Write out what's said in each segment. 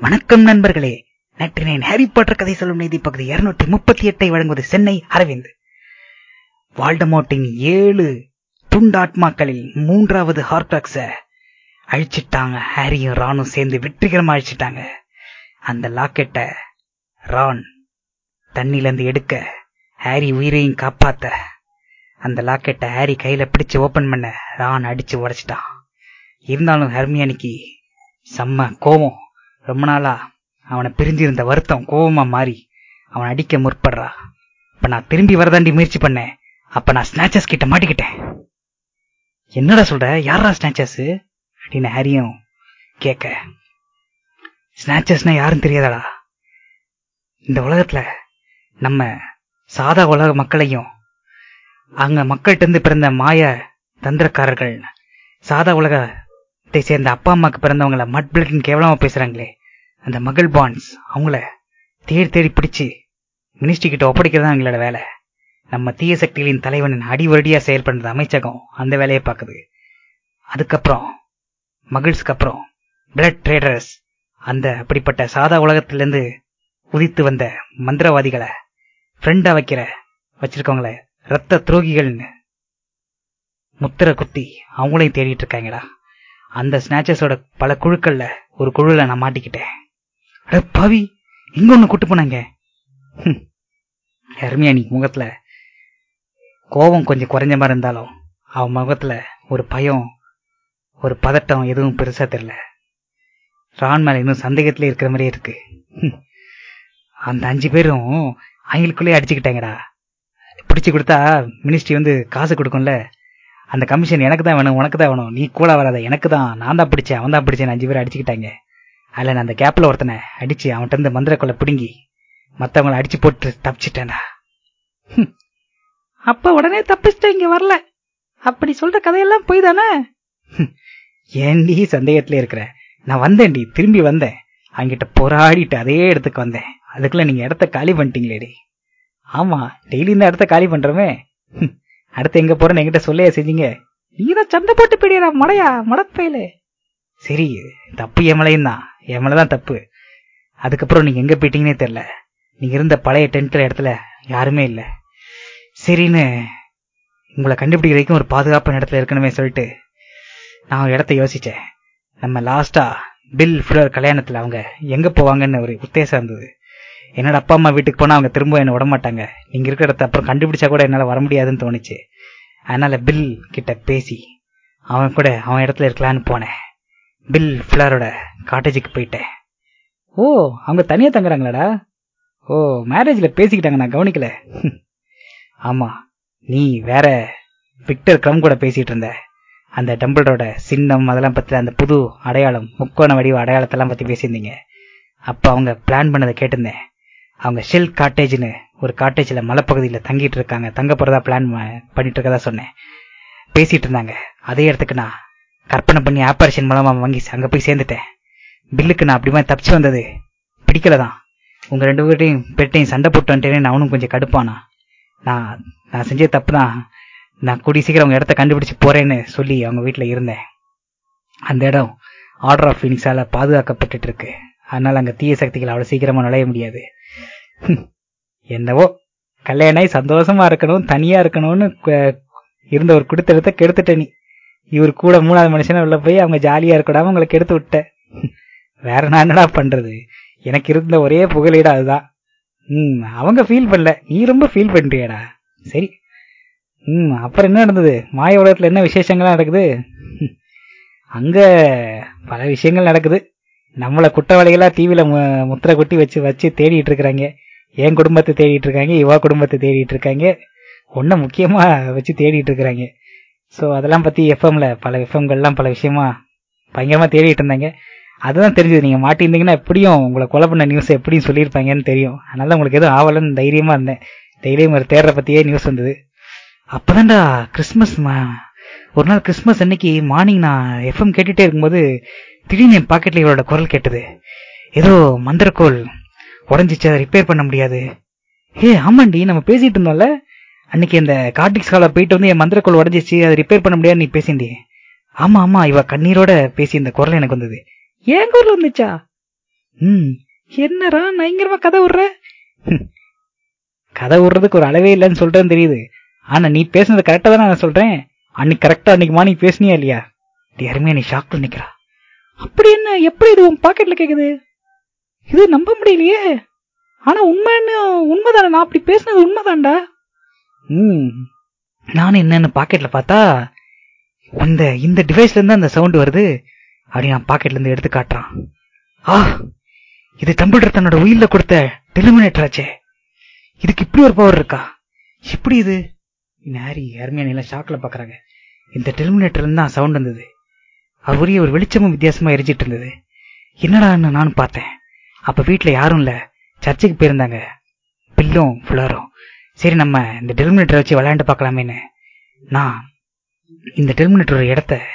வணக்கம் நண்பர்களே. நற்றினேன் Harry Potter கதை சொல்லும் நீதி பகுதி இருநூற்றி முப்பத்தி எட்டை வழங்குவது சென்னை அரவிந்த். வால்டமோட்டின் ஏழு துண்டாத்மாக்களில் மூன்றாவது ஹார்டாக்ஸ அழிச்சிட்டாங்க. ஹாரியும் ரானும் சேர்ந்து வெற்றிகரமா அழிச்சிட்டாங்க. அந்த லாக்கெட்ட ரான் தண்ணில இருந்து எடுக்க ஹாரி உயிரையும் காப்பாத்த அந்த லாக்கெட்ட ஹாரி கையில பிடிச்சு ஓபன் பண்ண ரான் அடிச்சு உடைச்சிட்டான். இருந்தாலும் ஹர்மியானிக்கு செம்ம கோவம். ரொம்ப நாளா அவனை பிரிஞ்சிருந்த வருத்தம் கோபமா மாறி அவன் அடிக்க முற்படுறா. இப்ப நான் திரும்பி வரதாண்டி முயற்சி பண்ணேன். அப்ப நான் ஸ்நாச்சஸ் கிட்ட மாட்டிக்கிட்டேன். என்னடா சொல்ற? யாரா ஸ்நாச்சஸ் அப்படின்னு ஹாரியும் கேட்க ஸ்நாச்சஸ்னா யாரும் தெரியாதடா? இந்த உலகத்துல நம்ம சாதா உலக மக்களையும் அங்க மக்கள்கிட்ட இருந்து பிறந்த மாய தந்திரக்காரர்கள் சாதா உலகத்தை சேர்ந்த அப்பா அம்மாக்கு பிறந்தவங்கள மட் பிளட்னு கேவலமா பேசுறாங்களே. அந்த மகள் பாண்ட்ஸ் அவங்கள தேடி தேடி பிடிச்சு மினிஸ்ட்ரி கிட்ட ஒப்படைக்கிறதா எங்களோட வேலை. நம்ம தீய சக்திகளின் தலைவனின் அடிவடியா செயல்படுறது அமைச்சகம் அந்த வேலையை பார்க்குது. அதுக்கப்புறம் மகிழ்ஸ்க்கு அப்புறம் பிளட் ட்ரேடர்ஸ் அந்த அப்படிப்பட்ட சாதா உலகத்திலிருந்து உதித்து வந்த மந்திரவாதிகளை ஃப்ரெண்டா வைக்கிற வச்சிருக்கவங்கள ரத்த துரோகிகள்னு முத்திர குத்தி அவங்களையும் தேடிட்டு இருக்காங்கடா. அந்த ஸ்நாச்சஸோட பல குழுக்கள்ல ஒரு குழுல நான் மாட்டிக்கிட்டேன். அட பாவி இங்க ஒண்ணு கூட்டு போனாங்க ஹெர்மியானி முகத்துல. கோபம் கொஞ்சம் குறைஞ்ச மாதிரி இருந்தாலும் அவன் முகத்துல ஒரு பயம் ஒரு பதட்டம் எதுவும் பெருசா தெரியல. ரான் மேல இன்னும் சந்தேகத்திலே இருக்கிற மாதிரியே இருக்கு. அந்த அஞ்சு பேரும் அவங்களுக்குள்ளே அடிச்சுக்கிட்டாங்கடா. பிடிச்சு கொடுத்தா மினிஸ்ட்ரி வந்து காசு கொடுக்கும்ல. அந்த கமிஷன் எனக்கு தான் வேணும் உனக்கு தான் வேணும். நீ கூட வராத எனக்கு தான். நான் தான் பிடிச்சேன் அவன் தான் பிடிச்சேன் அஞ்சு பேர் அடிச்சுக்கிட்டாங்க. அதுல நான் அந்த கேப்பில் ஒருத்தனை அடிச்சு அவன்கிட்ட இருந்து மந்திர கொலை பிடுங்கி மற்றவங்கள அடிச்சு போட்டு தப்பிச்சிட்டேன்டா. அப்ப உடனே தப்பிச்சிட்ட இங்க வரல. அப்படி சொல்ற கதையெல்லாம் போய் தானே ஏண்டி சந்தேகத்துல இருக்கிற? நான் வந்தேன்டி திரும்பி வந்தேன். அங்கிட்ட போராடிட்டு அதே இடத்துக்கு வந்தேன். அதுக்குள்ள நீங்க இடத்த காலி பண்ணிட்டீங்களேடி. ஆமா டெய்லி இந்த இடத்த காலி பண்றோமே. அடுத்து எங்க போறேன்னு என்கிட்ட சொல்லையா செஞ்சீங்க. நீதான் சண்டை போட்டு போயிடுறா மடையா மடப்பையில. சரி தப்பு எமலையும் தான் எமலைதான் தப்பு. அதுக்கப்புறம் நீங்க எங்க போயிட்டீங்கன்னே தெரியல. நீங்க இருந்த பழைய டென்ட்ல இடத்துல யாருமே இல்லை. சரின்னு உங்களை கண்டுபிடிக்கிற வரைக்கும் ஒரு பாதுகாப்பான இடத்துல இருக்கணுமே சொல்லிட்டு நான் இடத்த யோசிச்சேன். நம்ம லாஸ்டா பில் ஃபுல்லர் கல்யாணத்துல அவங்க எங்க போவாங்கன்னு ஒரு உத்தேசம் இருந்தது. என்னோட அப்பா அம்மா வீட்டுக்கு போனா அவங்க திரும்ப என்ன விட மாட்டாங்க நீங்க இருக்கிற இடத்த அப்புறம் கண்டுபிடிச்சா கூட என்னால வர முடியாதுன்னு தோணுச்சு. அதனால பில் கிட்ட பேசி அவன் கூட அவன் இடத்துல இருக்கலான்னு போனேன். பில் ஃபிளரோட காட்டேஜுக்கு போயிட்டேன். ஓ அவங்க தனியாக தங்குறாங்களாடா? ஓ மேரேஜில் பேசிக்கிட்டாங்க நான் கவனிக்கல. ஆமாம் நீ வேற விக்டர் க்ரம் கூட பேசிகிட்டு இருந்த. அந்த டம்பிளரோட சின்னம் அதெல்லாம் பற்றி அந்த புது அடையாளம் முக்கோண வடிவ அடையாளத்தெல்லாம் பற்றி பேசியிருந்தீங்க. அப்போ அவங்க பிளான் பண்ணதை கேட்டிருந்தேன். அவங்க ஷெல் காட்டேஜ்னு ஒரு காட்டேஜில் மலைப்பகுதியில் தங்கிட்டு இருக்காங்க. தங்க போகிறதா பிளான் பண்ணிட்டு இருக்கதா சொன்னேன். பேசிகிட்டு இருந்தாங்க. அதே இடத்துக்கு நான் கற்பனை பண்ணி ஆப்பரேஷன் மூலமா வாங்கி அங்க போய் சேர்ந்துட்டேன். பில்லுக்கு நான் அப்படிமா தப்பிச்சு வந்தது. பிடிக்கலதான். உங்க ரெண்டு பேர்ட்டையும் பெட்டையும் சண்டை போட்டு வந்துட்டேன்னு அவனும் கொஞ்சம் கடுப்பானா. நான் நான் செஞ்ச தப்பு தான் நான் கூடி சீக்கிரம் அவங்க இடத்த கண்டுபிடிச்சு போறேன்னு சொல்லி அவங்க வீட்டில் இருந்தேன். அந்த இடம் ஆர்டர் ஆஃப் பினிக்ஸால பாதுகாக்கப்பட்டு இருக்கு அதனால அங்க தீய சக்திகள் அவ்வளவு சீக்கிரமா நுழைய முடியாது. என்னவோ கல்யாணம் சந்தோஷமா இருக்கணும் தனியா இருக்கணும்னு இருந்த ஒரு குடுத்தெடுத்த கெடுத்துட்ட நீ. இவர் கூட மூணாவது மனுஷனா உள்ள போய் அவங்க ஜாலியா இருக்கடாம உங்களை கெடுத்து விட்டேன் வேற நான் என்னடா பண்றது? எனக்கு இருந்த ஒரே புகழீடு அதுதான். ம் அவங்க ஃபீல் பண்ணல. நீ ரொம்ப ஃபீல் பண்றியடா. சரி. ம் அப்புறம் என்ன நடந்தது? மாய உலகத்துல என்ன விசேஷங்கள்லாம் நடக்குது? அங்க பல விஷயங்கள் நடக்குது. நம்மளை குற்றவாளிகளா டிவியில முத்திரை கொட்டி வச்சு வச்சு தேடிட்டு இருக்கிறாங்க. என் குடும்பத்தை தேடிட்டு இருக்காங்க இவா குடும்பத்தை தேடிட்டு இருக்காங்க. ஒன்ன முக்கியமா வச்சு தேடிட்டு இருக்கிறாங்க. ஸோ அதெல்லாம் பற்றி எஃப்எம்ல பல எஃப்எம்கள்லாம் பல விஷயமா பயங்கரமாக தேடிட்டு இருந்தாங்க. அதுதான் தெரிஞ்சது. நீங்கள் மாட்டியிருந்தீங்கன்னா எப்படியும் உங்களை கொலை பண்ண நியூஸ் எப்படியும் சொல்லியிருப்பாங்கன்னு தெரியும். அதனால உங்களுக்கு எதுவும் ஆவலன்னு தைரியமாக இருந்தேன். தைரியம் ஒரு தேடுற பற்றியே நியூஸ் வந்தது. அப்போதான்டா கிறிஸ்மஸ் ஒரு நாள் கிறிஸ்மஸ் அன்னைக்கு மார்னிங் நான் எஃப்எம் கேட்டுகிட்டே இருக்கும்போது திடீர்னு என் பாக்கெட்டில் இவரோட குரல் கேட்டது. ஏதோ மந்திரக்கோள் உடஞ்சிச்சு அதை ரிப்பேர் பண்ண முடியாது. ஏ ஆமாண்டி நம்ம பேசிட்டு இருந்தோம்ல? அன்னைக்கு அந்த கார்டிக்ஸ் காலை போயிட்டு வந்து என் மந்திரக்கோள் உடஞ்சிச்சு அதை ரிப்பேர் பண்ண முடியாது நீ பேசிண்டி ஆமா ஆமா இவ கண்ணீரோட பேசி இந்த குரல் எனக்கு வந்தது. ஏன் குரல் வந்துச்சா? ம் என்னடா பயங்கரமா கதை விடுற? கதை விடுறதுக்கு ஒரு அளவே இல்லைன்னு சொல்றேன்னு தெரியுது. ஆனா நீ பேசுனது கரெக்டா தானே நான் சொல்றேன். அன்னைக்கு கரெக்டா அன்னைக்கு மார்னிங் பேசுனியா இல்லையா? யாருமே நீ ஷாக்ல நிக்கிறா அப்படி என்ன எப்படி இது உன் பாக்கெட்ல கேக்குது? இது நம்ப முடியலையே. ஆனா உண்மைன்னு உண்மைதானே நான் அப்படி பேசினது உண்மைதான்டா. நானும் என்னன்னு பாக்கெட்ல பார்த்தா அந்த இந்த டிவைஸ்ல இருந்து அந்த சவுண்ட் வருது. அப்படி நான் பாக்கெட்ல இருந்து எடுத்து காட்டுறான். ஆ இது கம்ப்யூட்டர் தன்னோட உயிர்ல கொடுத்த டெலிமினேட்டர் ஆச்சே. இதுக்கு இப்படி ஒரு பவர் இருக்கா? இப்படி இது? ஹாரி அருமையான எல்லாம் ஷாக்ல பாக்குறாங்க. இந்த டெலிமினேட்டர்ல இருந்து தான் சவுண்ட் வந்தது. அவரே ஒரு வெளிச்சமும் வித்தியாசமா எரிஞ்சிட்டு இருந்தது. என்னடான்னு நானும் பார்த்தேன். அப்ப வீட்டுல யாரும் இல்ல. சர்ச்சுக்கு போயிருந்தாங்க. பில்லும் ஃபுல்லாரும் சரி நம்ம இந்த டெலிமினேட்டர் வச்சு விளையாண்டு பார்க்கலாமேன்னு. நான் இந்த டெலிமினேட்டர் இடத்த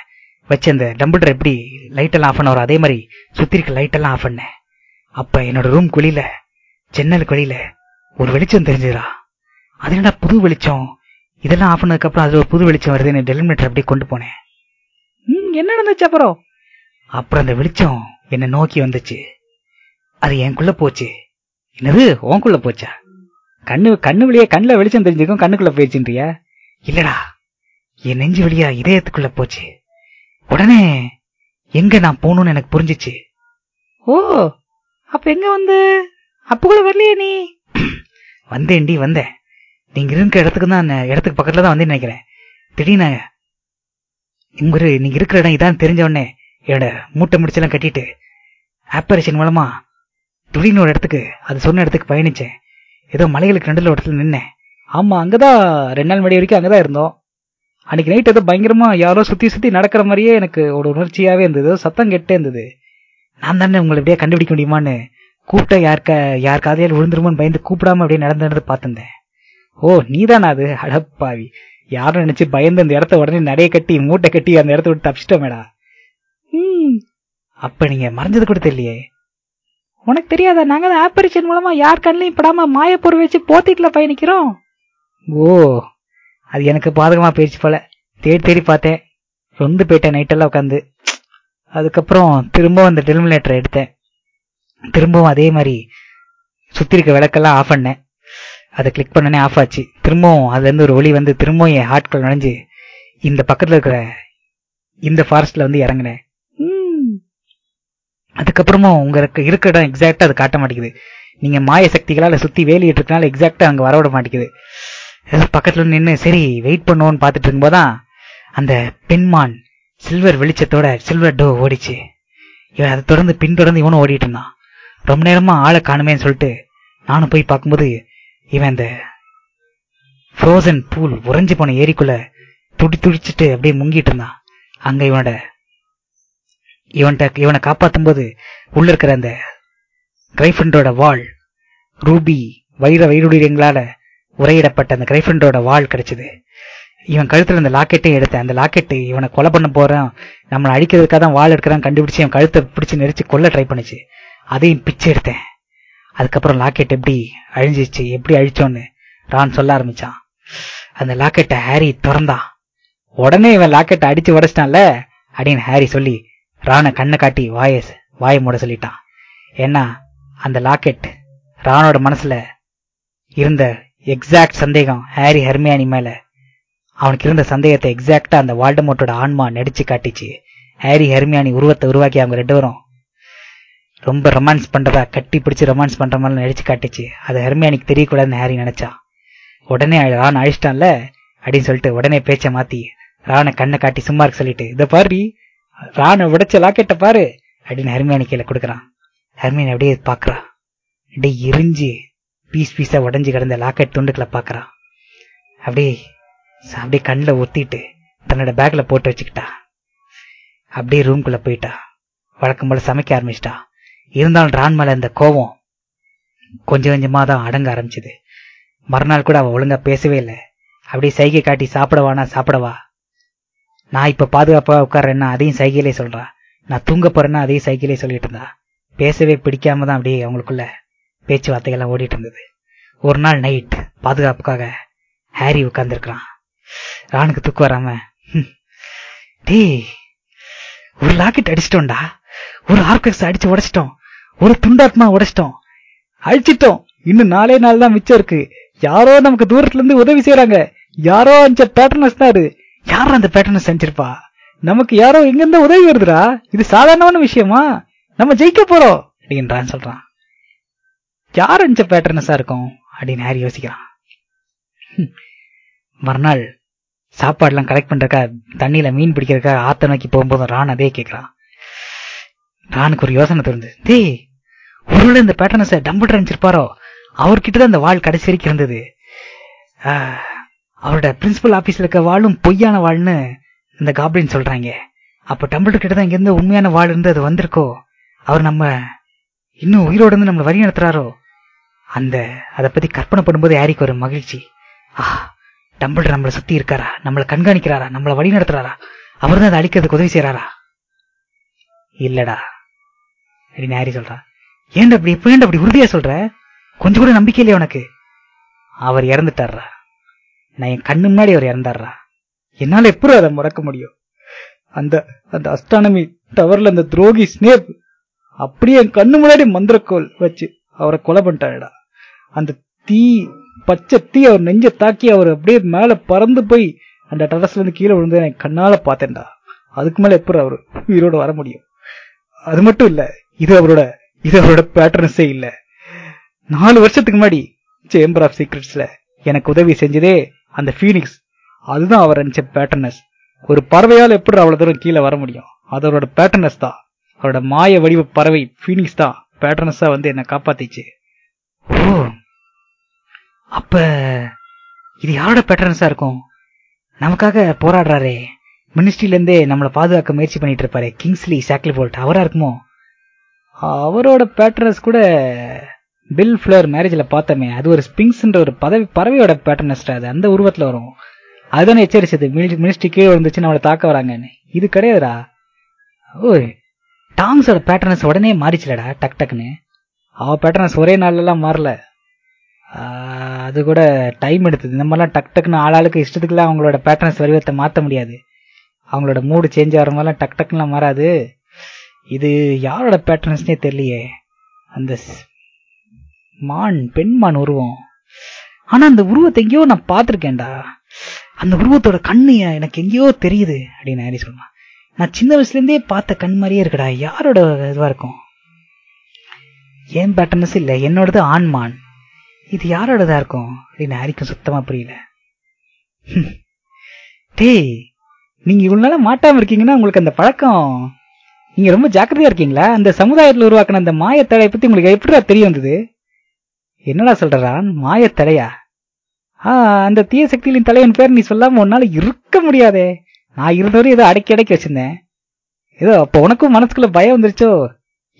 வச்சு அந்த டம்பிள்டர் எப்படி லைட் எல்லாம் ஆஃப் பண்ண வரும் அதே மாதிரி சுத்தி இருக்க லைட் எல்லாம் ஆஃப் பண்ணேன். அப்ப என்னோட ரூம் வெளியில ஜன்னலுக்கு வெளியில ஒரு வெளிச்சம் தெரிஞ்சதுடா. அது என்னடா புது வெளிச்சம்? இதெல்லாம் ஆஃப் பண்ணதுக்கு அப்புறம் அதுல ஒரு புது வெளிச்சம் வருது டெலிமினேட்டர் அப்படியே கொண்டு போனேன். என்ன நடந்துச்சு அப்புறம்? அப்புறம் அந்த வெளிச்சம் என்ன நோக்கி வந்துச்சு. அது எனக்குள்ள போச்சு. என்னது உன்குள்ள போச்சா? கண்ணு கண்ணு வழியா கண்ணுல வெளிச்சம் தெரிஞ்சுக்கும் கண்ணுக்குள்ள போயிடுச்சுன்றியா இல்லடா. என் நெஞ்சு வழியா இதயத்துக்குள்ள போச்சு. உடனே எங்க நான் போகணும்னு எனக்கு புரிஞ்சிச்சு. ஓ அப்ப எங்க வந்து? அப்ப கூட வரலையே நீ? வந்தேன்டி வந்தேன். நீங்க இருக்கிற இடத்துக்கு தான் இடத்துக்கு பக்கத்துல தான் வந்து நினைக்கிறேன். திடீர்னு உங்க நீங்க இருக்கிற இடம் இதான் தெரிஞ்ச உடனே என்னோட மூட்டை முடிச்செல்லாம் கட்டிட்டு ஆப்பரேஷன் மூலமா திடீர்னு ஒரு இடத்துக்கு அது சொன்ன இடத்துக்கு பயணிச்சேன். ஏதோ மலைகளுக்கு நடுவில் இடத்துல நின்னேன். ஆமா அங்கதான் ரெண்டு நாள் மணி வரைக்கும் அங்கதான் இருந்தோம். அன்னைக்கு நைட் ஏதோ பயங்கரமா யாரோ சுத்தி சுத்தி நடக்கிற மாதிரியே எனக்கு ஒரு உணர்ச்சியாவே இருந்தது. சத்தம் கெட்டே இருந்தது. நான் தானே உங்களை அப்படியே கண்டுபிடிக்க முடியுமான்னு கூப்பிட்டா யாருக்க யார் காதையால் விழுந்துருமோன்னு பயந்து கூப்பிடாம அப்படியே நடந்து நடந்து பார்த்துருந்தேன். ஓ நீதானா அது? அடப்பாவி யாரும் நினைச்சு பயந்து அந்த இடத்த உடனே நடைய கட்டி மூட்டை கட்டி அந்த இடத்த விட்டு தப்பிச்சிட்டோமேடா. ம் அப்ப நீங்க மறைஞ்சது கூட தெரியலையே. உனக்கு தெரியாதா? நாங்க தான் ஆப்பரேஷன் மூலமா யார் கண்ணிலையும் படாம மாயப்பொருள் வச்சு போத்திட்டுல பயணிக்கிறோம். ஓ அது எனக்கு பாதகமா போயிடுச்சு போல. தேடி தேடி பார்த்தேன். சொந்து போயிட்டேன் நைட்டெல்லாம் உட்காந்து அதுக்கப்புறம் திரும்பவும் அந்த டெலிமினேட்டரை எடுத்தேன். திரும்பவும் அதே மாதிரி சுத்தி இருக்க விளக்கெல்லாம் ஆஃப் பண்ணேன். அதை கிளிக் பண்ணனே ஆஃப் ஆச்சு. திரும்பவும் அதுல இருந்து ஒரு ஒளி வந்து திரும்பவும் என் ஹார்ட்குள்ள நுழைஞ்சு இந்த பக்கத்துல இருக்கிற இந்த ஃபாரஸ்ட்ல வந்து இறங்கினேன். அதுக்கப்புறமா உங்க இருக்கிற இடம் எக்ஸாக்டா அது காட்ட மாட்டேங்குது. நீங்க மாய சக்திகளால சுத்தி வேலிட்டு இருக்கனால எக்ஸாக்டா அங்க வரவிட மாட்டேங்குது. ஏதோ பக்கத்துல நின்று சரி வெயிட் பண்ணுவோம்னு பார்த்துட்டு இருக்கும்போதான் அந்த பெண்மான் சில்வர் வெளிச்சத்தோட சில்வர் டோ ஓடிச்சு. இவன் அதை தொடர்ந்து பின்தொடர்ந்து இவனும் ஓடிட்டு இருந்தான். ரொம்ப நேரமா ஆளை காணுமேன்னு சொல்லிட்டு நானும் போய் பார்க்கும்போது இவன் அந்த ஃப்ரோசன் பூல் உறைஞ்சு போன ஏரிக்குள்ள துடி துடிச்சிட்டு அப்படியே முங்கிட்டு இருந்தான். அங்க இவனோட இவன்கிட்ட இவனை காப்பாத்தும் போது உள்ள இருக்கிற அந்த கிரைஃபண்டோட வாள் ரூபி வைர வைரூடியங்களால உரையிடப்பட்ட அந்த கிரைஃபண்டோட வாள் கிடைச்சது. இவன் கழுத்துல அந்த லாக்கெட்டையும் எடுத்தேன். அந்த லாக்கெட்டு இவனை கொலை பண்ண போறான். நம்மளை அழிக்கிறதுக்காக தான் வாள் எடுக்கிறான். கண்டுபிடிச்சு இவன் கழுத்தை பிடிச்சு நெரிச்சு கொல்ல ட்ரை பண்ணுச்சு. அதையும் பிச்சு எடுத்தேன். அதுக்கப்புறம் லாக்கெட் எப்படி அழிஞ்சிச்சு எப்படி அழிச்சோன்னு ரான் சொல்ல ஆரம்பிச்சான். அந்த லாக்கெட்டை ஹாரி திறந்தான். உடனே இவன் லாக்கெட்டை அடிச்சு உடச்சிட்டான்ல? அப்படின்னு ஹாரி சொல்லி ராண கண்ணை காட்டி வாய வாய மூட சொல்லிட்டான். ஏன்னா அந்த லாக்கெட் ராணோட மனசுல இருந்த எக்ஸாக்ட் சந்தேகம் ஹாரி ஹெர்மியானி மேல. அவனுக்கு இருந்த சந்தேகத்தை எக்ஸாக்டா அந்த வால்டமோட்டோட ஆன்மா நடிச்சு காட்டிச்சு. ஹாரி ஹெர்மியானி உருவத்தை உருவாக்கி அவங்க ரெண்டு பேரும் ரொம்ப ரொமான்ஸ் பண்றதா கட்டி பிடிச்சு ரொமான்ஸ் பண்ற மாதிரி நடிச்சு காட்டுச்சு. அது ஹெர்மியானிக்கு தெரியக்கூடாதுன்னு ஹாரி நினைச்சான் உடனே ரான் அழிச்சிட்டான்ல அப்படின்னு சொல்லிட்டு உடனே பேச்ச மாத்தி ராணை கண்ணை காட்டி சும்மா இருக்க சொல்லிட்டு இதை பாரு ராணை உடைச்ச லாக்கெட்ட பாரு. அப்படின்னு ஹெர்மியானி கீழே கொடுக்குறான். ஹெர்மியானி அப்படியே பாக்குறா அப்படியே எரிஞ்சு பீஸ் பீஸா உடஞ்சு கிடந்த லாக்கெட் துண்டுக்களை பாக்குறான் அப்படியே அப்படியே கண்ணில் ஒத்திட்டு தன்னோட பேக்ல போட்டு வச்சுக்கிட்டா. அப்படியே ரூம்குள்ள போயிட்டா. வழக்கம் போல சமைக்க ஆரம்பிச்சிட்டா. இருந்தாலும் ரான் மேல இந்த கோவம் கொஞ்சம் கொஞ்சமா தான் அடங்க ஆரம்பிச்சது. மறுநாள் கூட அவ ஒழுங்கா பேசவே இல்லை. அப்படியே சைகை காட்டி சாப்பிடவானா சாப்பிடவா? நான் இப்ப பாதுகாப்பா உட்கார்றேன்னா அதையும் சைகையிலே சொல்றா. நான் தூங்க போறேன்னா அதையும் சைகையிலே சொல்லிட்டு இருந்தா. பேசவே பிடிக்காம தான் அப்படியே அவங்களுக்குள்ள பேச்சுவார்த்தைகள்லாம் ஓடிட்டு இருந்தது. ஒரு நாள் நைட் பாதுகாப்புக்காக ஹாரி உட்கார்ந்துருக்கிறான். ராணுக்கு தூக்கு வராம டே ஒரு லாக்கெட் அடிச்சிட்டோம்டா. ஒரு ஆர்கெஸ்ட் அடிச்சு உடைச்சிட்டோம். ஒரு துண்டாத்மா உடைச்சிட்டோம். அழிச்சிட்டோம். இன்னும் நாலே நாள் தான் மிச்சம் இருக்கு. யாரோ நமக்கு தூரத்துல இருந்து உதவி செய்யறாங்க யாரோ அஞ்ச பேட்டர்னஸ் தான் இது அந்த பேட்டர்னஸ் செஞ்சிருப்பா? நமக்கு யாரோ எங்கிருந்த உதவி வருதுடா. இது சாதாரணமான விஷயமா? நம்ம ஜெயிக்க போறோம் அப்படின்றான் சொல்றான். யார் அஞ்ச பேட்டர்னஸா இருக்கும்? அப்படின்னு ஹாரி யோசிக்கிறான். ஹம். மறுநாள் சாப்பாடுலாம் கலெக்ட் பண்றக்கா தண்ணியில மீன் பிடிக்கிறக்கா ஆத்த நோக்கி போகும்போது ரான் அதே கேட்கிறான் ரானுக்கு ஒரு யோசனை தோணுது. தே ஒருவேளை இந்த பேட்டர்னஸை டம்பிள் அனுப்பிச்சிருப்பாரோ அவர்கிட்ட தான் இந்த வாள் கடைசி வரைக்கும் இருந்தது. ஆஹ், அவரோட பிரின்சிபல் ஆபீஸ்ல இருக்க வாழும் பொய்யான வாழ்னு இந்த காப்ளின் சொல்றாங்க. அப்ப டம்பிள் கிட்ட தான் இங்க இருந்து உண்மையான வாள் இருந்து அது வந்திருக்கோ? அவர் நம்ம இன்னும் உயிரோட இருந்து நம்மளை வழி நடத்துறாரோ? அந்த அதை பத்தி கற்பனை பண்ணும்போது ஹாரிக்கு ஒரு மகிழ்ச்சி? ஆ டம்பிள் நம்மளை சுத்தி இருக்காரா? நம்மளை கண்காணிக்கிறாரா? நம்மளை வழி நடத்துறாரா? அவர் தான் அதை அழிக்கிறதுக்கு உதவி செய்யறாரா இல்லடா. அப்படின்னு ஹாரி சொல்றான் ஏன்டா அப்படி எப்ப ஏன்டா அப்படி உறுதியா சொல்ற? கொஞ்சம் கூட நம்பிக்கை இல்லையா உனக்கு? அவர் இறந்துட்டாரா நான் என் கண்ணு முன்னாடி அவர் இறந்தாரா என்னால எப்படி அதை மறக்க முடியும்? அந்த அந்த அஸ்டானமி டவர்ல அந்த துரோகி ஸ்னேப் அப்படியே என் கண்ணு முன்னாடி மந்திரக்கோல் வச்சு அவரை கொலை பண்ணிட்டாருடா. அந்த தீ பச்சை தீ அவர் நெஞ்ச தாக்கி அவர் அப்படியே மேல பறந்து போய் அந்த டெரஸ்ல இருந்து கீழே விழுந்து என் கண்ணால பார்த்தேன்டா. அதுக்கு மேல எப்படி அவர் உயிரோட வர முடியும்? அது மட்டும் இல்ல இது அவரோட இது அவரோட பேட்டர்ன்ஸே இல்ல. நாலு வருஷத்துக்கு முன்னாடி சேம்பர் ஆஃப் சீக்ரெட்ஸ்ல எனக்கு உதவி செஞ்சதே அந்த ஃபீனிக்ஸ் அதுதான் அவர் நினைச்ச பேட்டர்னஸ் ஒரு பறவையால் எப்படி அவ்வளவு தூரம் கீழே வர முடியும்? அது அவரோட பேட்டர்னஸ் தான். அவரோட மாய வடிவ பறவை ஃபீனிக்ஸ் தான். பேட்டர்னஸா வந்து என்னை காப்பாத்திச்சு. ஓ. அப்ப இது யாரோட பேட்டர்னஸா இருக்கும்? நமக்காக போராடுறாரே. மினிஸ்ட்ரியில இருந்தே நம்மளை பாதுகாக்க முயற்சி பண்ணிட்டு இருப்பாரு கிங்ஸ்லி சாக்லிபோல்ட் அவரா இருக்குமோ? அவரோட பேட்டர்னஸ் கூட பில் ஃபிளர் மேரேஜ்ல பார்த்தோமே அது ஒரு ஸ்பிங்ஸ்ன்ற ஒரு பதவி பறவையோட பேட்டர்னஸ் அது. அந்த உருவத்தில் வரும். அதுதானே எச்சரிச்சது. மினிஸ்ட்ரி கீழே வந்துச்சு நம்மளை தாக்க வராங்கன்னு. இது கிடையாதுடா. ஓ டாங்ஸோட பேட்டர்னஸ் உடனே மாறிச்சுலடா டக் டக்குன்னு. அவ பேட்டர்னஸ் ஒரே நாள்லலாம் மாறல. அது கூட டைம் எடுத்தது. இந்த மாதிரிலாம் டக் டக்குன்னு ஆளாளுக்கு இஷ்டத்துக்குலாம் அவங்களோட பேட்டர்ன்ஸ் வடிவத்தை மாற்ற முடியாது. அவங்களோட மூடு சேஞ்ச் ஆகிற மாதிரிலாம் டக் டக்குலாம் மாறாது. இது யாரோட பேட்டர்னஸ்னே தெரியலையே. அந்த மான் பெண் மான் உருவம். ஆனா அந்த உருவத்தை எங்கேயோ நான் பார்த்திருக்கேன்டா. அந்த உருவத்தோட கண்ணு எனக்கு எங்கேயோ தெரியுது அப்படின்னு ஹாரி சொல்லுவான். நான் சின்ன வயசுல இருந்தே பார்த்த கண் மாதிரியே இருக்குடா யாரோட இதுவா இருக்கும்? ஏன் பேட்டர்னஸ் இல்ல என்னோடது ஆண்மான் இது யாரோடதா இருக்கும் அப்படின்னு ஹாரிக்கும் சுத்தமா புரியல. டேய் நீங்க இவ்வளவு நாளா மாட்டாம இருக்கீங்கன்னா உங்களுக்கு அந்த பழக்கம் நீங்க ரொம்ப ஜாக்கிரதையா இருக்கீங்களா? அந்த சமுதாயத்துல உருவாக்கின அந்த மாயத்தடையை பத்தி உங்களுக்கு எப்படிடா தெரிய வந்தது? என்னடா சொல்றான் மாயத்தடையா ஆ அந்த தீய சக்திகளின் தலைவன் பேர் நீ சொல்லாம உன்னால இருக்க முடியாதே. நான் இருந்தவரை ஏதோ அடக்கி அடக்கி வச்சிருந்தேன். ஏதோ அப்ப உனக்கும் மனசுக்குள்ள பயம் வந்துருச்சோ?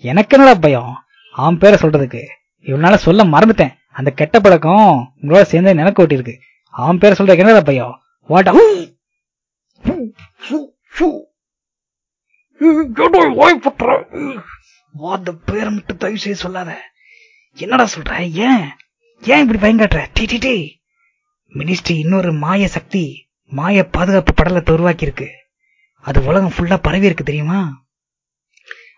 எனக்கு என்னடா பயம்? அவன் பேரை சொல்றதுக்கு. இவனால சொல்ல மறந்துட்டேன். அந்த கெட்ட பழக்கம் உங்களோட சேர்ந்து எனக்கு ஓட்டி இருக்கு அவன் பேரை சொல்றதுக்கு என்னடா பயம்? வாட். அந்த பேரை மட்டும் தயவு செய்து சொல்லாத. என்னடா சொல்ற? ஏன்? ஏன் இப்படி பயங்காட்டுற டி டி டி. மினிஸ்ட்ரி இன்னொரு மாய சக்தி மாய பாதுகாப்பு படலத்தை உருவாக்கியிருக்கு அது உலகம் ஃபுல்லா பரவி இருக்கு தெரியுமா?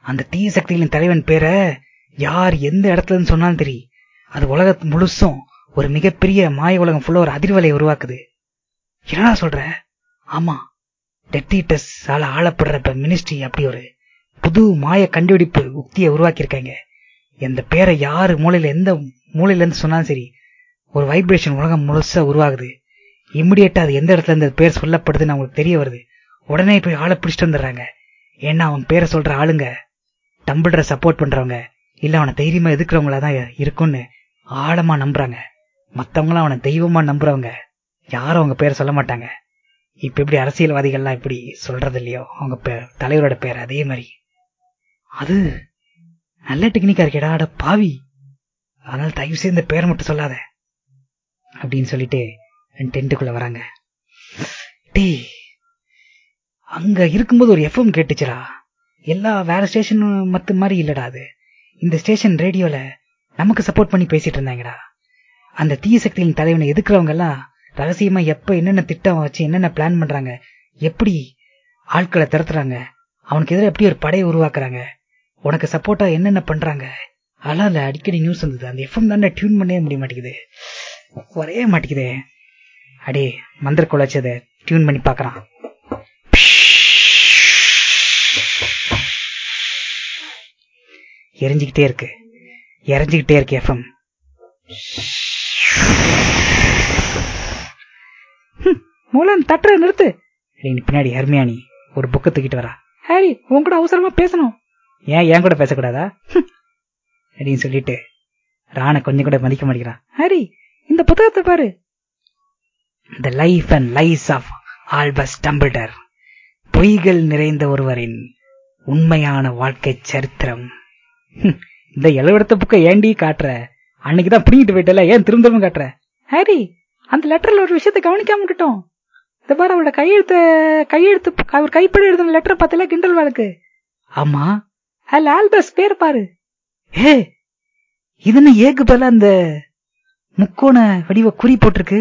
அந்த தீய சக்திகளின் தலைவன் பேரை யார் எந்த இடத்துலன்னு சொன்னாலும் தெரியும் அது உலக முழுசும் ஒரு மிகப்பெரிய மாய உலகம் ஃபுல்லா ஒரு அதிர்வலை உருவாக்குது. என்னடா சொல்ற? ஆமா. டெட்டிட்டஸ் ஆல ஆளப்படுறப்ப மினிஸ்ட்ரி அப்படி ஒரு புது மாய கண்டுபிடிப்பு உக்தியை உருவாக்கியிருக்காங்க. எந்த பேரை யாரு மூலையில எந்த மூலையில இருந்து சொன்னாலும் சரி ஒரு வைப்ரேஷன் உலகம் முழுசா உருவாகுது. இம்மிடியேட்டா அது எந்த இடத்துல இருந்து பேர் சொல்லப்படுதுன்னு அவங்களுக்கு தெரிய வருது. உடனே போய் ஆளை பிடிச்சிட்டு வந்துடுறாங்க. ஏன்னா அவன் பேரை சொல்ற ஆளுங்க டம்பிள்டரை சப்போர்ட் பண்றவங்க இல்ல அவனை தைரியமா எதுக்குறவங்களா தான் இருக்கும்னு ஆழமா நம்புறாங்க. மத்தவங்களும் அவனை தெய்வமா நம்புறவங்க யாரும் அவங்க பேரை சொல்ல மாட்டாங்க. இப்ப எப்படி அரசியல்வாதிகள்லாம் இப்படி சொல்றது இல்லையோ? அவங்க பேர் தலைவரோட பேர் அதே மாதிரி. அது நல்ல டெக்னிக்கா இருக்கேடா அட பாவி. அதனால தயவு செய்து இந்த பேரை மட்டும் சொல்லாத. அப்படின்னு சொல்லிட்டு டென்ட்டுக்குள்ள வராங்க. டேய் அங்க இருக்கும்போது ஒரு எஃப்எம் கேட்டுச்சுடா. எல்லா வேற ஸ்டேஷனும் மத்த மாதிரி இல்லடா அது. இந்த ஸ்டேஷன் ரேடியோல நமக்கு சப்போர்ட் பண்ணி பேசிட்டு இருந்தாங்கடா. அந்த தீய சக்தியின் தலைவனை எதுக்குறவங்க எல்லாம் ரகசியமா எப்ப என்னென்ன திட்டம் வச்சு என்னென்ன பிளான் பண்றாங்க எப்படி ஆட்களை திறத்துறாங்க அவனுக்கு எதிராக எப்படி ஒரு படையை உருவாக்குறாங்க உனக்கு சப்போர்ட்டா என்னென்ன பண்றாங்க? அலால அடிக்கடி நியூஸ் வந்தது. அந்த எஃப்எம் தானே டியூன் பண்ணவே முடிய மாட்டேங்குது. வரைய மாட்டேங்குதே. அடே மந்திர குலைச்சத டியூன் பண்ணி பாக்குறான் எரிஞ்சுக்கிட்டே இருக்கு. எரிஞ்சுக்கிட்டே இருக்கு எஃப்எம் மூலன் தட்டுற நிறுத்து. அப்படின்னு பின்னாடி ஹர்மியானி ஒரு புக்கை தூக்கிட்டு வரா. ஹாரி உன் கூட அவசரமா பேசணும். ஏன் என் கூட பேசக்கூடாதா? அப்படின்னு சொல்லிட்டு ராண கொஞ்சம் கூட மதிக்க மாட்டேங்கிறான். ஹரி இந்த புத்தகத்தை பாரு. The life and lies of Albus Dumbledore பொய்கள் நிறைந்த ஒருவரின் உண்மையான வாழ்க்கை சரித்திரம். இந்த எழுவடத்த புக்கை ஏண்டி காட்டுற? அன்னைக்குதான் பிடிங்கிட்டு போயிட்டல ஏன் திரும்ப திரும்ப காட்டுற? ஹாரி அந்த லெட்டர்ல ஒரு விஷயத்தை கவனிக்காம விட்டுட்டோம் இந்த பாரு அவரோட கையெழுத்த கையெழுத்து அவர் கைப்பட எழுதின லெட்டர் பார்த்தல கிண்டல் வாழ்க்கு. ஆமா அதுல ஆல்பஸ் பேர் பாரு. ஏ இதுன்னு ஏக்கு பதில அந்த முக்கோண வடிவ குறி போட்டிருக்கு?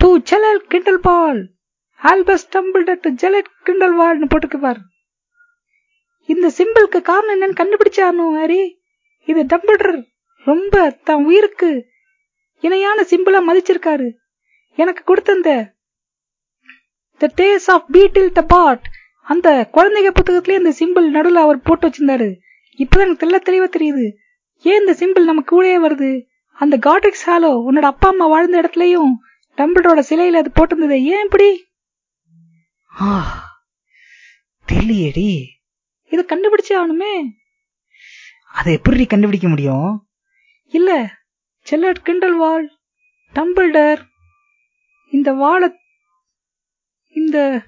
டு ஜெலல் கிண்டல் பால். ஆல்பஸ் டம்பிள்ட டு ஜெலட் கிண்டல் வால்னு போட்டுக்கு பாரு. இந்த சிம்பிளுக்கு காரணம் என்னன்னு கண்டுபிடிச்சானோ ஹாரி? இது டம்பிள்டர். ரொம்ப தன் உயிருக்கு. இணையான சிம்பிளா மதிச்சிருக்காரு. எனக்கு கொடுத்த இந்த டேஸ் ஆஃப் பீட்டில் த பாட் அந்த குழந்தைங்க புத்தகத்திலேயே இந்த சிம்பிள் நடுவில் அவர் போட்டு வச்சிருந்தாரு. இப்பதான் எனக்கு தெல்ல தெளிவா தெரியுது. ஏன் இந்த சிம்பிள் நம்ம கூடயே வருது? அந்த காட்ரிக்ஸ் ஹாலோ உன்னோட அப்பா அம்மா வாழ்ந்த இடத்துலயும் டம்பிளோட சிலையில அது போட்டிருந்தது. ஏன் இப்படி? தெரியலையேடி. இத கண்டுபிடிச்சே ஆகணுமே. அதை எப்படி கண்டுபிடிக்க முடியும்? இல்ல செல்லட் கிண்டல் வால் டம்பிள்டர் இந்த வாழ இந்த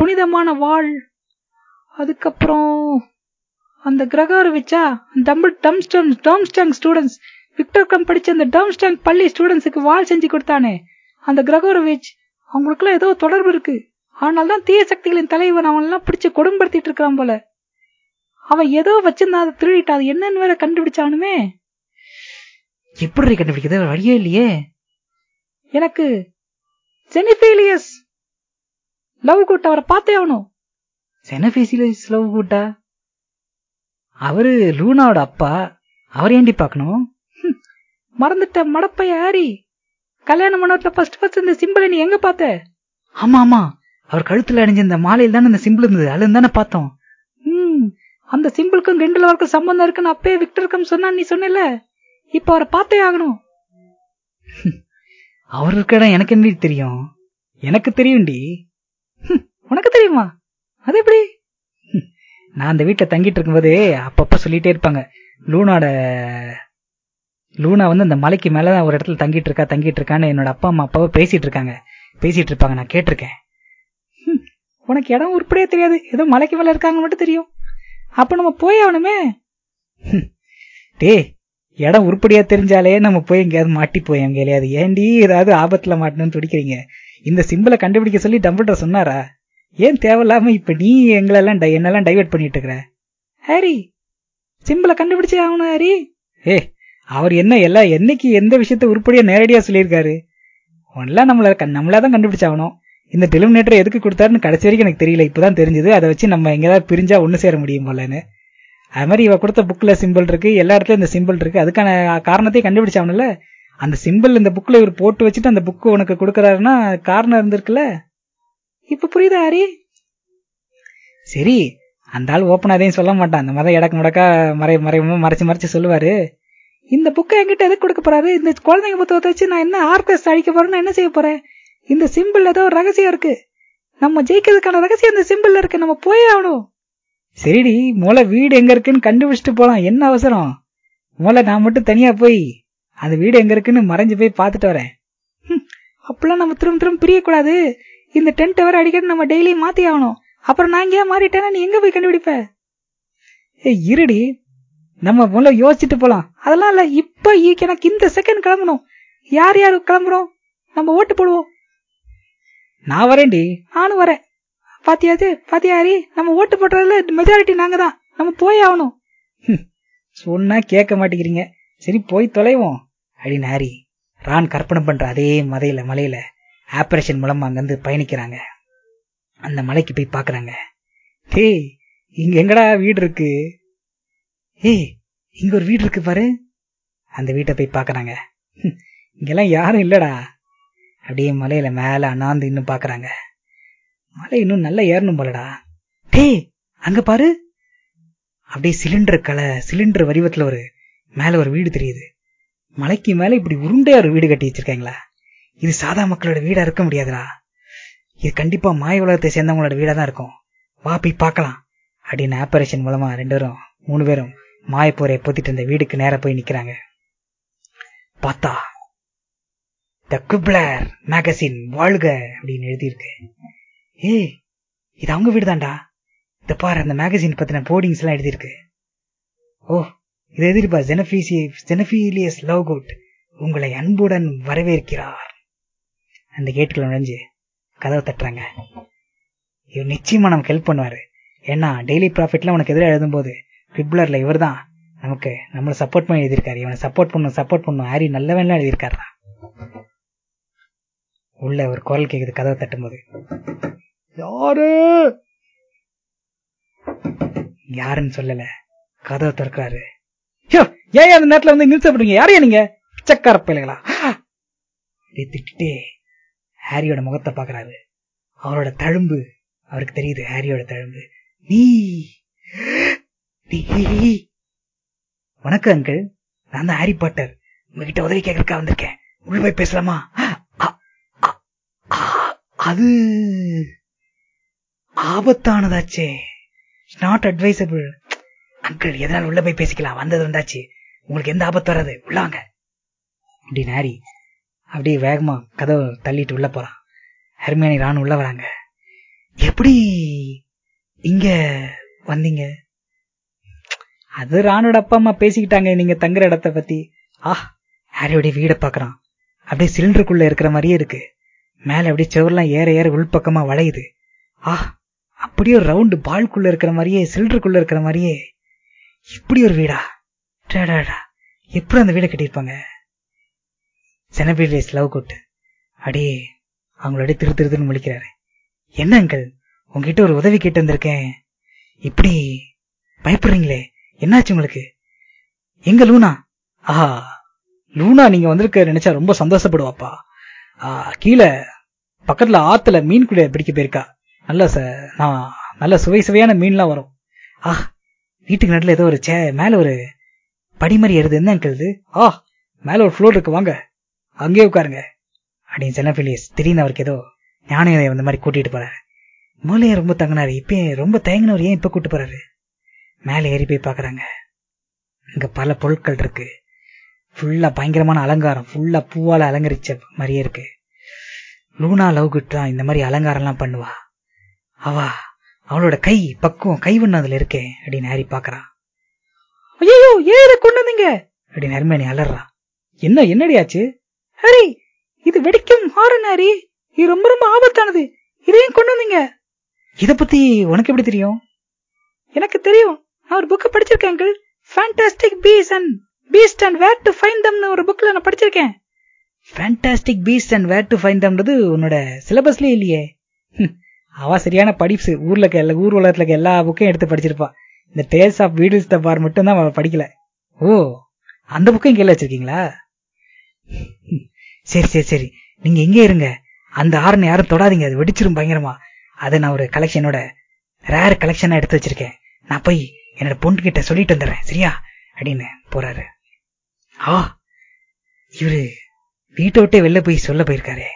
புனிதமான வாழ். அதுக்கப்புறம் அந்த கிரகாரு வச்சா tumble Durmstrang Durmstrang students Victor Krum படிச்ச அந்த டம்ஸ்டங் பள்ளி ஸ்டூடெண்ட்ஸுக்கு வாழ் செஞ்சு கொடுத்தானே. அந்த கிரகோரவிச் அவங்களுக்குலாம் ஏதோ தொடர்பு இருக்கு. ஆனால் தான் தீய சக்திகளின் தலைவன் அவன் எல்லாம் பிடிச்சு கொடும்படுத்திட்டு இருக்கிறான் போல. அவன் ஏதோ வச்சிருந்தா அதை திருடிட்டா அது என்னன்னு வேற கண்டுபிடிச்சானுமே. எப்படி கண்டுபிடிக்கிறது? வழியே இல்லையே. எனக்கு ஜெனிஃபீலியஸ் லவ் கூட்ட அவரை பார்த்தே ஆகணும். ஜெனஃபீசிலியஸ் லவ் கூட்டா? அவரு லூனாவோட அப்பா. அவர் ஏண்டி பார்க்கணும்? மறந்துட்ட மடப்பைய ஹாரி கல்யாண மண்டபத்துல ஃபர்ஸ்ட் ஃபர்ஸ்ட் இந்த சிம்பிளை நீ எங்க பார்த்த? ஆமா ஆமா. அவர் கழுத்துல அணிஞ்ச இந்த மாலையில் தானே இந்த சிம்பிள் இருந்தது. அதுல தானே பார்த்தோம். ம் அந்த சிம்பிளுக்கும் கிண்டலவருக்கும் சம்பந்தம் இருக்குன்னு அப்பயே விக்டருக்கும் சொன்னா நீ சொன்னல இப்ப அவரை பார்த்தே ஆகணும். அவர் இருக்க இடம் எனக்கு என்ன தெரியும்? எனக்கு தெரியும்டி. உனக்கு தெரியுமா? அது எப்படி? நான் அந்த வீட்டில் தங்கிட்டு இருக்கும்போது அப்பப்ப சொல்லிட்டே இருப்பாங்க. லூனாட லூனா வந்து அந்த மலைக்கு மேலதான் ஒரு இடத்துல தங்கிட்டு இருக்கா தங்கிட்டு இருக்கான்னு என்னோட அப்பா அம்மா அப்பாவை பேசிட்டு இருக்காங்க. பேசிட்டு இருப்பாங்க நான் கேட்டிருக்கேன். உனக்கு இடம் உருப்படியே தெரியாது. ஏதோ மலைக்கு மேல இருக்காங்க மட்டும் தெரியும். அப்ப நம்ம போய் ஆகணுமே. டே இடம் உருப்படியா தெரிஞ்சாலே நம்ம போய் எங்கேயாவது மாட்டி போய் எங்கேயாவது. ஏண்டி ஏதாவது ஆபத்துல மாட்டணும்னு துடிக்கிறீங்க? இந்த சிம்பிளை கண்டுபிடிக்க சொல்லி டம்பிள்டர் சொன்னாரா? ஏன் தேவையில்லாம இப்ப நீ எங்களெல்லாம் என்னெல்லாம் டைவெர்ட் பண்ணிட்டு இருக்கிற? ஹாரி சிம்பிளை கண்டுபிடிச்சே ஆகணும் ஹாரி. ஏ அவர் என்ன எல்லாம் என்னைக்கு எந்த விஷயத்த உருப்படியா நேரடியா சொல்லியிருக்காரு? ஒன்லாம் நம்மள நம்மளாதான் கண்டுபிடிச்சாகணும். இந்த டெலிமினேட்டர் எதுக்கு கொடுத்தாருன்னு கடைசி வரைக்கும் எனக்கு தெரியல. இப்பதான் தெரிஞ்சது. அதை வச்சு நம்ம எங்கேயாவது பிரிஞ்சா ஒன்று சேர முடியும் போலன்னு. அது மாதிரி இவ கொடுத்த புக்ல சிம்பிள் இருக்கு. எல்லா இடத்துலயும் இந்த சிம்பிள் இருக்கு. அதுக்கான காரணத்தையும் கண்டுபிடிச்சாவனில்ல அந்த சிம்பிள் இந்த புக்ல இவர் போட்டு வச்சுட்டு அந்த புக்கு உனக்கு கொடுக்கறாருன்னா காரணம் இருந்திருக்குல்ல? இப்ப புரியுதா ஹரி? சரி அந்த ஆள் ஓப்பன் அதையும் சொல்ல மாட்டான். அந்த மாதிரி இடக்கு முடக்கா மறை மறைமுக மறைச்சு மறைச்சு சொல்லுவாரு. இந்த புக்கை என்கிட்ட எதுக்கு கொடுக்க போறாரு? இந்த குழந்தைங்க புத்தகத்தை வச்சு நான் என்ன ஆர்கெஸ்ட் அடிக்க போறேன்னு என்ன செய்ய போறேன்? இந்த சிம்பிள் ஏதோ ஒரு ரகசியம் இருக்கு. நம்ம ஜெயிக்கிறதுக்கான ரகசியம் இந்த சிம்பிள் இருக்கு. நம்ம போயே ஆகணும். சரிடி மூளை வீடு எங்க இருக்குன்னு கண்டுபிடிச்சிட்டு போலாம். என்ன அவசரம்? மூளை நான் மட்டும் தனியா போய் அந்த வீடு எங்க இருக்குன்னு மறைஞ்சு போய் பார்த்துட்டு வரேன். அப்பெல்லாம் நம்ம திரும்ப திரும்ப பிரியக்கூடாது. இந்த டென்ட் வர அடிக்கடி நம்ம டெய்லி மாத்தி ஆகணும். அப்புறம் நான் எங்கேயா மாறிட்டேன்னா நீ எங்க போய் கண்டுபிடிப்ப? ஏ இருடி. நம்ம முதல்ல யோசிச்சுட்டு போலாம். அதெல்லாம் இல்ல இப்ப எனக்கு இந்த செகண்ட் கிளம்பணும். யார் யார் கிளம்புறோம்? நம்ம ஓட்டு போடுவோம். நான் வரேன்டி. நானும் வரேன். பாத்தியாது பாத்தியாரி நம்ம ஓட்டு போடுறதுல மெஜாரிட்டி நாங்க தான் நம்ம போய் ஆகணும். சொன்னா கேட்க மாட்டேங்கிறீங்க. சரி போய் தொலைவோம். அப்படின்னு ஹாரி ரான் கற்பனை பண்ற அதே மதையில மலையில ஆபரேஷன் மூலமா அங்கிருந்து பயணிக்கிறாங்க. அந்த மலைக்கு போய் பாக்குறாங்க டேய் இங்க எங்கடா வீடு இருக்கு? ஏய் இங்க ஒரு வீடு இருக்கு பாரு. அந்த வீட்டை போய் பாக்குறாங்க இங்கெல்லாம் யாரும் இல்லடா. அப்படியே மலையில மேல அண்ணாந்து இன்னும் பாக்குறாங்க மலை இன்னும் நல்லா ஏறணும் போலடா. டேய் அங்க பாரு. அப்படியே சிலிண்டர் கலை சிலிண்டர் வடிவத்துல ஒரு மேல ஒரு வீடு தெரியுது. மலைக்கு மேல இப்படி உருண்டையா ஒரு வீடு கட்டி வச்சிருக்காங்களா? இது சாதா மக்களோட வீடா இருக்க முடியாதுடா. இது கண்டிப்பா மாய உலகத்தை சேர்ந்தவங்களோட வீடா தான் இருக்கும். வா போய் பார்க்கலாம். அப்படின்னு ஆபரேஷன் மூலமா ரெண்டு பேரும் மூணு பேரும் மாயப்போரை பொத்திட்டு இருந்த வீடுக்கு நேர போய் நிக்கிறாங்க. பார்த்தா த குப்ளர் மேகசின் வாழ்க அப்படின்னு எழுதியிருக்கு. ஏய் இது அவங்க வீடு தான்டா இந்த பாரு அந்த மேகசின் பத்தின போர்டிங்ஸ் எல்லாம் எழுதியிருக்கு. ஓ இது எதிர்ப்பா ஜெனபீசி ஜெனபீலியஸ் லவ் குட் உங்களை அன்புடன் வரவேற்கிறார். அந்த கேட்டுக்குள்ள நுழைஞ்சு கதவை தட்டுறாங்க. இவர் நிச்சயமா நமக்கு ஹெல்ப் பண்ணுவாரு. ஏன்னா டெய்லி ப்ராஃபிட்லாம் உனக்கு எதிராக எழுதும்போது ட்ரிப்ளர்ல இவர் தான் நமக்கு நம்மளை சப்போர்ட் பண்ணி எழுதியிருக்காரு. இவனை சப்போர்ட் பண்ணும் சப்போர்ட் பண்ணும் ஹாரி நல்லவன்லாம் எழுதியிருக்காரா உள்ள ஒரு குரல் கேக்குது கதவை தட்டும்போது. யாரு? யாருன்னு சொல்லல. கதவை திறக்கிறாரு. ஏன் அந்த நேரத்துல வந்து நிறுத்தப்படுறீங்க? யாரையா நீங்க? பிச்சைக்கார பிள்ளைகளா? திட்டே ஹாரியோட முகத்தை பாக்குறாரு அவரோட தழும்பு அவருக்கு தெரியுது ஹாரியோட தழும்பு. நீ நீ வணக்கம் அங்கிள். நான் தான் ஹாரி பாட்டர். உங்ககிட்ட உதவி கேட்கறக்கா வந்திருக்கேன். உள்ள போய் பேசலாமா? அது ஆபத்தானதாச்சே. நாட் அட்வைசபிள் அங்கிள் எதனால உள்ள போய் பேசிக்கலாம்? வந்தது வந்தாச்சு. உங்களுக்கு எந்த ஆபத்து வராது? உள்ளாங்க. அப்படின்னு ஹாரி அப்படியே வேகமா கதவை தள்ளிட்டு உள்ள போறான். ஹெர்மியானி ராணு உள்ள வராங்க. எப்படி இங்க வந்தீங்க? அது ராணோட அப்பா அம்மா பேசிக்கிட்டாங்க நீங்க தங்குற இடத்த பத்தி. ஆஹ் ஹாரியோடைய வீடை பாக்குறான் அப்படியே சிலிண்டருக்குள்ள இருக்கிற மாதிரியே இருக்கு. மேல அப்படியே செவர்லாம் ஏற ஏற உள்பக்கமா வளையுது. ஆஹ் அப்படியே ரவுண்டு பால்குள்ள இருக்கிற மாதிரியே சிலிண்டருக்குள்ள இருக்கிற மாதிரியே இப்படி ஒரு வீடா? டேடாடா எப்படி அந்த வீடை கட்டியிருப்பாங்க? செனபிரேஸ் லவ் கூட்டு. அடியே அடி திரு திருன்னு முழிக்கிறாரு. என்ன அங்கிள்? உங்ககிட்ட ஒரு உதவி கேட்டு வந்திருக்கேன். இப்படி பயப்படுறீங்களே? என்னாச்சு உங்களுக்கு? எங்க லூனா? ஆஹா லூனா நீங்க வந்திருக்க நினைச்சா ரொம்ப சந்தோஷப்படுவாப்பா. கீழே பக்கத்துல ஆத்துல மீன் கூட பிடிக்க போயிருக்கா. நல்ல நான் நல்ல சுவை சுவையான மீன்லாம் வரும். ஆஹ் வீட்டுக்கு நடுல ஏதோ ஒரு சே மேல ஒரு படிமறி ஏறுது. என்ன அங்கிள் ஆ மேல ஒரு ஃப்ளோர் இருக்கு. வாங்க. அங்கேயே உட்காருங்க. அப்படின்னு செனபிலியஸ் திடீர்னு அவருக்கு ஏதோ ஞானயோதயம் இந்த மாதிரி கூட்டிட்டு போறாரு. மூலையை ரொம்ப தங்கினாரு. இப்ப ரொம்ப தயங்கினவர் ஏன் இப்ப கூட்டு போறாரு? மேல ஏறி போய் பாக்குறாங்க இங்க பல பொருட்கள் இருக்கு. ஃபுல்லா பயங்கரமான அலங்காரம். ஃபுல்லா பூவால அலங்கரிச்ச மாதிரியே இருக்கு. லூனா லவ் குட் இந்த மாதிரி அலங்காரம் எல்லாம் பண்ணுவா. அவா அவளோட கை பக்குவம் கைவண்ணம் அதுல இருக்கே அப்படின்னு ஹாரி பாக்குறான். ஐயோ ஏற கொண்டு வந்தீங்க அப்படின்னு ஹெர்மேனி அலறான். என்ன என்னடியாச்சு ஹாரி இது வெடிக்கும் ஹாரன் ஹாரி. இது ரொம்ப ரொம்ப ஆபத்தானது. இதையும் கொண்டு வந்தீங்க இத பத்தி உனக்கு எப்படி தெரியும்? எனக்கு தெரியும். நான் ஒரு புக் படிச்சிருக்கேன் uncle fantastic beasts and beast and where to find தம்னு ஒரு புக்ல நான் படிச்சிருக்கேன். Fantastic beast and where to find தம்ன்றது உன்னோட சிலபஸ்லயே இல்லையே. அவ சரியான படிப்பு ஊர்ல இருக்க ஊர் உலகத்துல இருக்க எல்லா புக்கையும் எடுத்து படிச்சிருப்பா. இந்த டேல்ஸ் ஆஃப் வீடில்ஸ் த பார் மட்டும் தான் அவ படிக்கல. ஓ அந்த புக்கையும் கீழே வச்சிருக்கீங்களா? சரி சரி சரி. நீங்க எங்கே இருங்க. அந்த ஆரன் யாரும் தொடாதீங்க. அது வெடிச்சிரும் பயங்கரமா. அதை நான் ஒரு கலெக்ஷனோட ரேர் கலெக்ஷனா எடுத்து வச்சிருக்கேன். நான் போய் என்னோட பொண்ணு கிட்ட சொல்லிட்டு வந்துடுறேன். சரியா? அப்படின்னு போறாரு. ஆ இவரு வீட்டை விட்டே வெளில போய் சொல்ல போயிருக்காரு.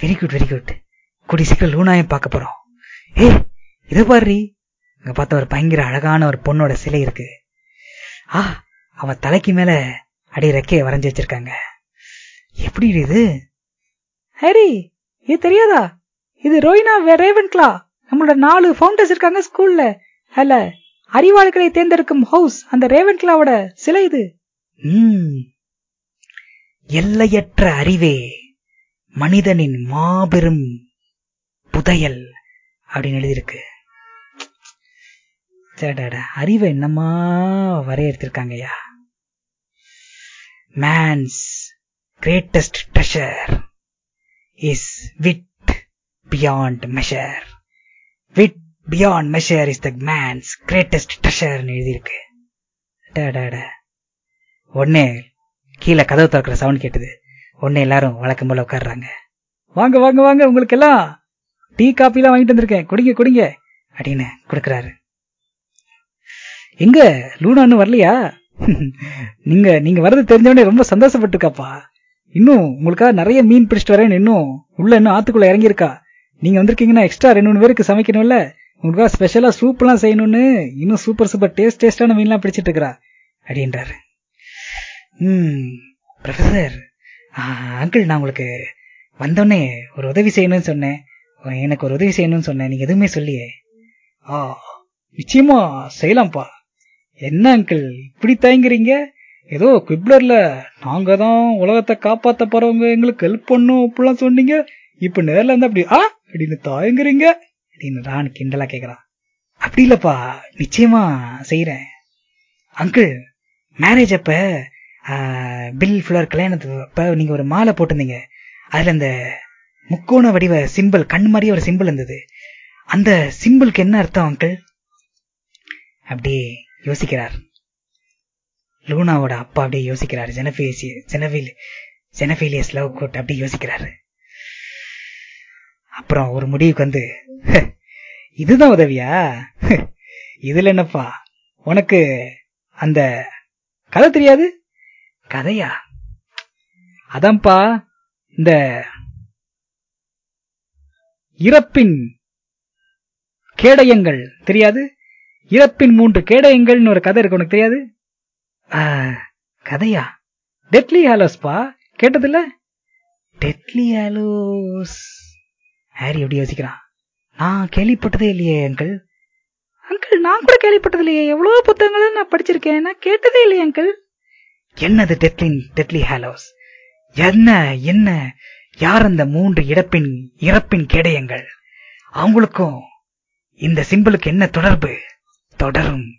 வெரி குட் வெரி குட் கூடி சீக்கிரம் லூனாயும் பார்க்க போறோம். ஏ இத பாரு. இங்க பார்த்த ஒரு பயங்கர அழகான ஒரு பொண்ணோட சிலை இருக்கு. ஆ அவ தலைக்கு மேல அடி ரெக்கைய வரைஞ்சு வச்சிருக்காங்க. எப்படி இது? ஹரி இது தெரியாதா? இது ரோயினா ரேவன்கிளா? நம்மளோட நாலு ஃபவுண்டர்ஸ் இருக்காங்க ஸ்கூல்ல. அல்ல அறிவாளிகளை தேர்ந்தெடுக்கும் ஹவுஸ் அந்த ரேவன்கிளாவோட சிலை இது. எல்லையற்ற அறிவே மனிதனின் மாபெரும் புதையல் அப்படின்னு எழுதியிருக்கு. அறிவை என்னமா வரையறுத்திருக்காங்கய்யா man's greatest treasure is wit beyond measure wit beyond measure is the man's greatest ட்ரெஷர்னு எழுதியிருக்கு. ஒன்னே கீழே கதவு திறக்கிற சவுண்ட் கேட்டது. உடனே எல்லாரும் வழக்கம் போல உட்காடுறாங்க வாங்க வாங்க வாங்க உங்களுக்கு எல்லாம் டீ காப்பிலாம் வாங்கிட்டு வந்திருக்கேன். குடிங்க குடிங்க அப்படின்னு கொடுக்குறாரு. எங்க லூனான்னு இன்னும் வரலையா? நீங்க நீங்க வரது தெரிஞ்சவனே ரொம்ப சந்தோஷப்பட்டுருக்காப்பா. இன்னும் உங்களுக்காக நிறைய மீன் பிடிச்சிட்டு வரேன் இன்னும் உள்ள இன்னும் ஆத்துக்குள்ள இறங்கியிருக்கா. நீங்க வந்திருக்கீங்கன்னா எக்ஸ்ட்ரா ரெண்டு மூணு பேருக்கு சமைக்கணும்ல? உங்களுக்காக ஸ்பெஷலா சூப் எல்லாம் செய்யணும்னு இன்னும் சூப்பர் சூப்பர் டேஸ்ட் டேஸ்டான மீன்லாம் பிடிச்சிட்டு இருக்கிறா அப்படின்றாரு. ம் ப்ரொஃபசர் அங்கிள் நான் உங்களுக்கு வந்தோடனே ஒரு உதவி செய்யணும்னு சொன்னேன். எனக்கு ஒரு உதவி செய்யணும்னு சொன்னேன் நீங்க எதுவுமே சொல்லியே. ஆ நிச்சயமா செய்யலாம்ப்பா. என்ன அங்கிள் இப்படி தயங்குறீங்க? ஏதோ குவிப்லர்ல நாங்க தான் உலகத்தை காப்பாத்த போறவங்க எங்களுக்கு ஹெல்ப் பண்ணும் அப்படிலாம் சொன்னீங்க. இப்ப நேர்ல இருந்து அப்படி ஆ அப்படின்னு தயங்குறீங்க? அப்படின்னு ராணி கிண்டலா கேக்குறான். அப்படி இல்லப்பா நிச்சயமா செய்யறேன் அங்கிள் மேரேஜ் அப்ப பில் ஃபுல்லர் கல்யாணத்துக்கு நீங்க ஒரு மாலை போட்டிருந்தீங்க. அதுல இந்த முக்கோண வடிவ சிம்பிள் கண் மாதிரியே ஒரு சிம்பிள் இருந்தது. அந்த சிம்பிளுக்கு என்ன அர்த்தம் அங்கிள் அப்படியே யோசிக்கிறார். லூனாவோட அப்பா அப்படியே யோசிக்கிறாரு. ஜெனபேசி ஜெனபில் ஜெனபீலியஸ் லவ் கோட் அப்படி யோசிக்கிறாரு. அப்புறம் ஒரு முடிவுக்கு வந்து இதுதான் உதவியா? இதுல என்னப்பா? உனக்கு அந்த கதை தெரியாது? கதையா? அதான்ப்பா இந்த இறப்பின் கேடயங்கள் தெரியாது? இறப்பின் மூன்று கேடயங்கள்னு ஒரு கதை இருக்கு உனக்கு தெரியாது? கதையா? டெட்லி ஹாலோஸ்பா கேட்டதில்ல? டெட்லி ஹாலோஸ் ஹாரி எப்படி யோசிக்கிறான்? நான் கேள்விப்பட்டதே இல்லையே அங்கிள் அங்கிள் நான் கூட கேள்விப்பட்டது இல்லையே. எவ்வளவு புத்தகங்களும் நான் படிச்சிருக்கேன். நான் கேட்டதே இல்லையே அங்கிள் என்னது டெட்லின் டெட்லி ஹாலோஸ் என்ன என்ன? யார் அந்த மூன்று இடப்பின் இறப்பின் கேடயங்கள்? அவங்களுக்கும் இந்த சிம்பிளுக்கு என்ன தொடர்பு? தொடரும்.